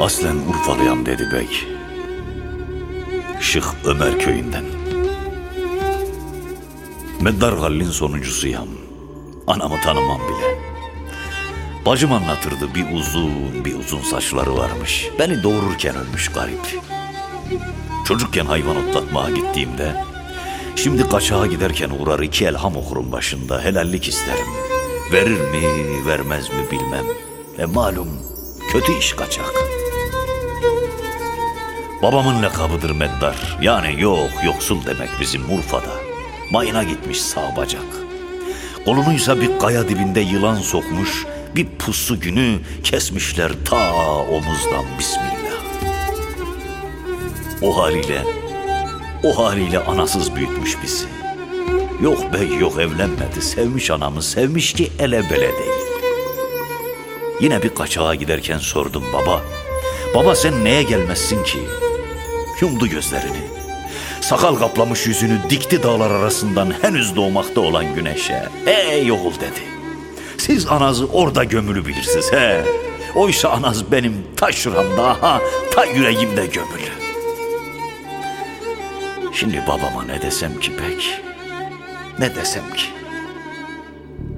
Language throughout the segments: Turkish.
Aslen Urfalıyam dedi bek. Şık Ömer köyünden. Meddar Hallin sonuncusuyam. Anamı tanımam bile. Bacım anlatırdı bir uzun bir uzun saçları varmış. Beni doğururken ölmüş garip. Çocukken hayvan otlatmaya gittiğimde Şimdi kaçağa giderken uğrar iki elham okurum başında helallik isterim. Verir mi vermez mi bilmem. E malum kötü iş kaçak. Babamın lakabıdır Meddar. Yani yok yoksul demek bizim Urfa'da. Mayına gitmiş sağ bacak. Kolunuysa bir kaya dibinde yılan sokmuş, bir pusu günü kesmişler ta omuzdan bismillah. O haliyle, o haliyle anasız büyütmüş bizi. Yok bey yok evlenmedi, sevmiş anamı, sevmiş ki ele bele değil. Yine bir kaçağa giderken sordum baba. Baba sen neye gelmezsin ki? Yumdu gözlerini. Sakal kaplamış yüzünü dikti dağlar arasından henüz doğmakta olan güneşe. Ey oğul dedi. Siz anazı orada gömülü bilirsiniz he. Oysa anaz benim ta şuramda ha ta yüreğimde gömülü. Şimdi babama ne desem ki pek? Ne desem ki?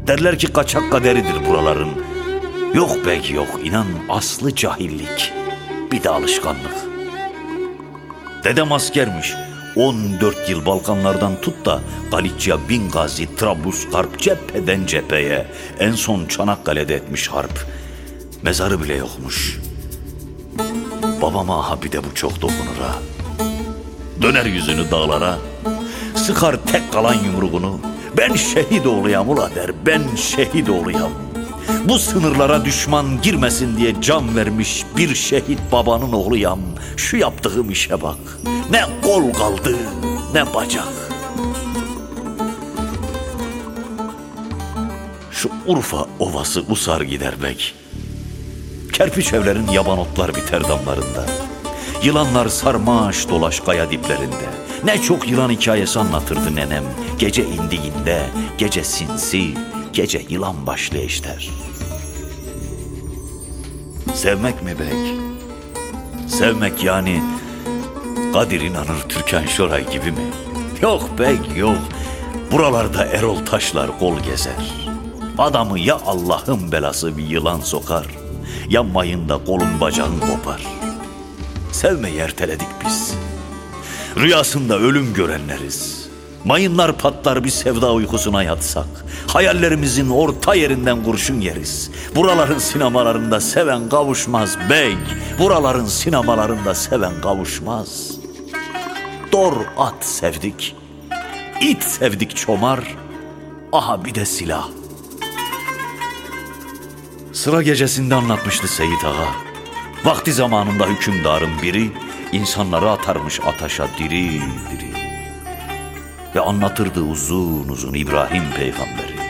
Derler ki kaçak kaderidir buraların. Yok pek yok inan aslı cahillik. Bir de alışkanlık. Dedem askermiş. 14 yıl Balkanlardan tut da Galicia, Bingazi, Trablusgarp cepheden cepheye. En son Çanakkale'de etmiş harp. Mezarı bile yokmuş. Babama aha bir de bu çok dokunur ha. Döner yüzünü dağlara. Sıkar tek kalan yumruğunu. Ben şehit oğluyam ula der. Ben şehit oğluyam. Bu sınırlara düşman girmesin diye can vermiş bir şehit babanın oğluyam. Şu yaptığım işe bak. Ne kol kaldı ne bacak. Şu Urfa ovası usar gider bek. Kerpiç evlerin yaban otlar biter damlarında. Yılanlar sarmaş dolaş kaya diplerinde. Ne çok yılan hikayesi anlatırdı nenem. Gece indiğinde, gece sinsi, gece yılan başlı eşter. Sevmek mi bek? Sevmek yani Kadir İnanır Türkan Şoray gibi mi? Yok bek yok. Buralarda Erol Taşlar kol gezer. Adamı ya Allah'ın belası bir yılan sokar ya mayında kolun bacağın kopar. Sevmeyi erteledik biz. Rüyasında ölüm görenleriz. Mayınlar patlar bir sevda uykusuna yatsak. Hayallerimizin orta yerinden kurşun yeriz. Buraların sinemalarında seven kavuşmaz bey. Buraların sinemalarında seven kavuşmaz. Dor at sevdik. İt sevdik çomar. Aha bir de silah. Sıra gecesinde anlatmıştı Seyit Ağa. Vakti zamanında hükümdarın biri insanları atarmış ataşa diri diri. Ve anlatırdı uzun uzun İbrahim peygamberi.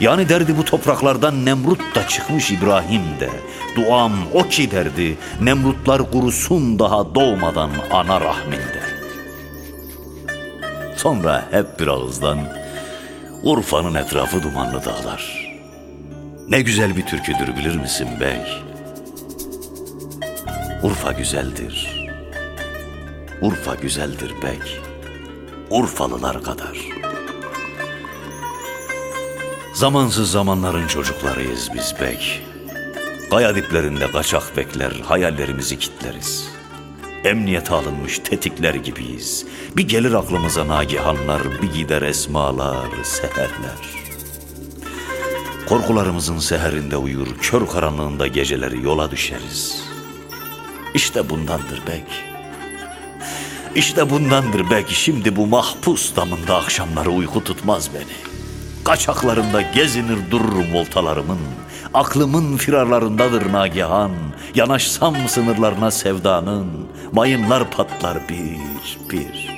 Yani derdi bu topraklardan Nemrut da çıkmış İbrahim de. Duam o ki derdi Nemrutlar kurusun daha doğmadan ana rahminde. Sonra hep bir ağızdan Urfa'nın etrafı dumanlı dağlar. Ne güzel bir türküdür bilir misin bey? Urfa güzeldir. Urfa güzeldir bey. Urfalılar kadar. Zamansız zamanların çocuklarıyız biz bey. Kaya diplerinde kaçak bekler, hayallerimizi kitleriz. Emniyete alınmış tetikler gibiyiz. Bir gelir aklımıza nagihanlar, bir gider esmalar, seherler. Korkularımızın seherinde uyur, kör karanlığında geceleri yola düşeriz. İşte bundandır bek. İşte bundandır belki şimdi bu mahpus damında akşamları uyku tutmaz beni. Kaçaklarında gezinir dururum voltalarımın. Aklımın firarlarındadır nagihan. Yanaşsam sınırlarına sevdanın. Mayınlar patlar bir bir.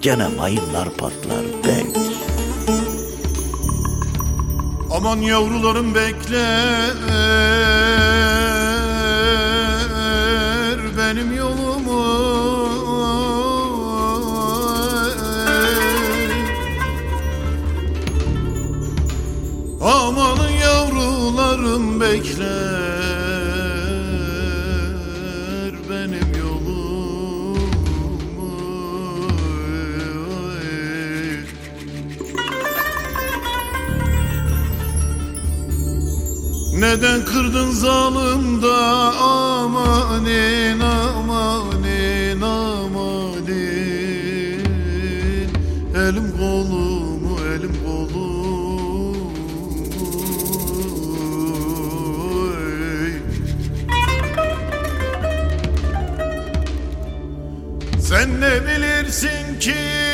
Gene mayınlar patlar bek. Aman yavrularım bekler Neden kırdın zalimda amanin amanin amanin Elim kolumu elim kolumu. Sen ne bilirsin ki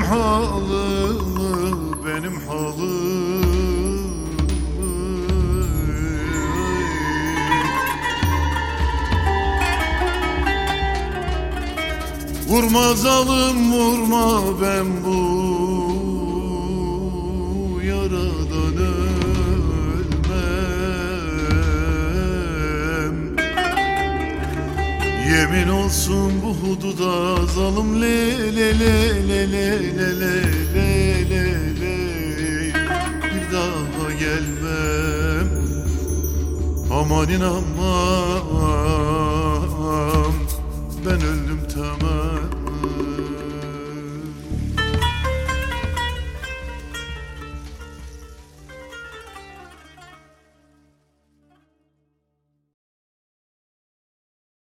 Benim halımı benim halımı Vurma zalim vurma ben bu olsun bu hududa zalim. Le le le le le le le le le le. Bir daha gelmem. Amanin aman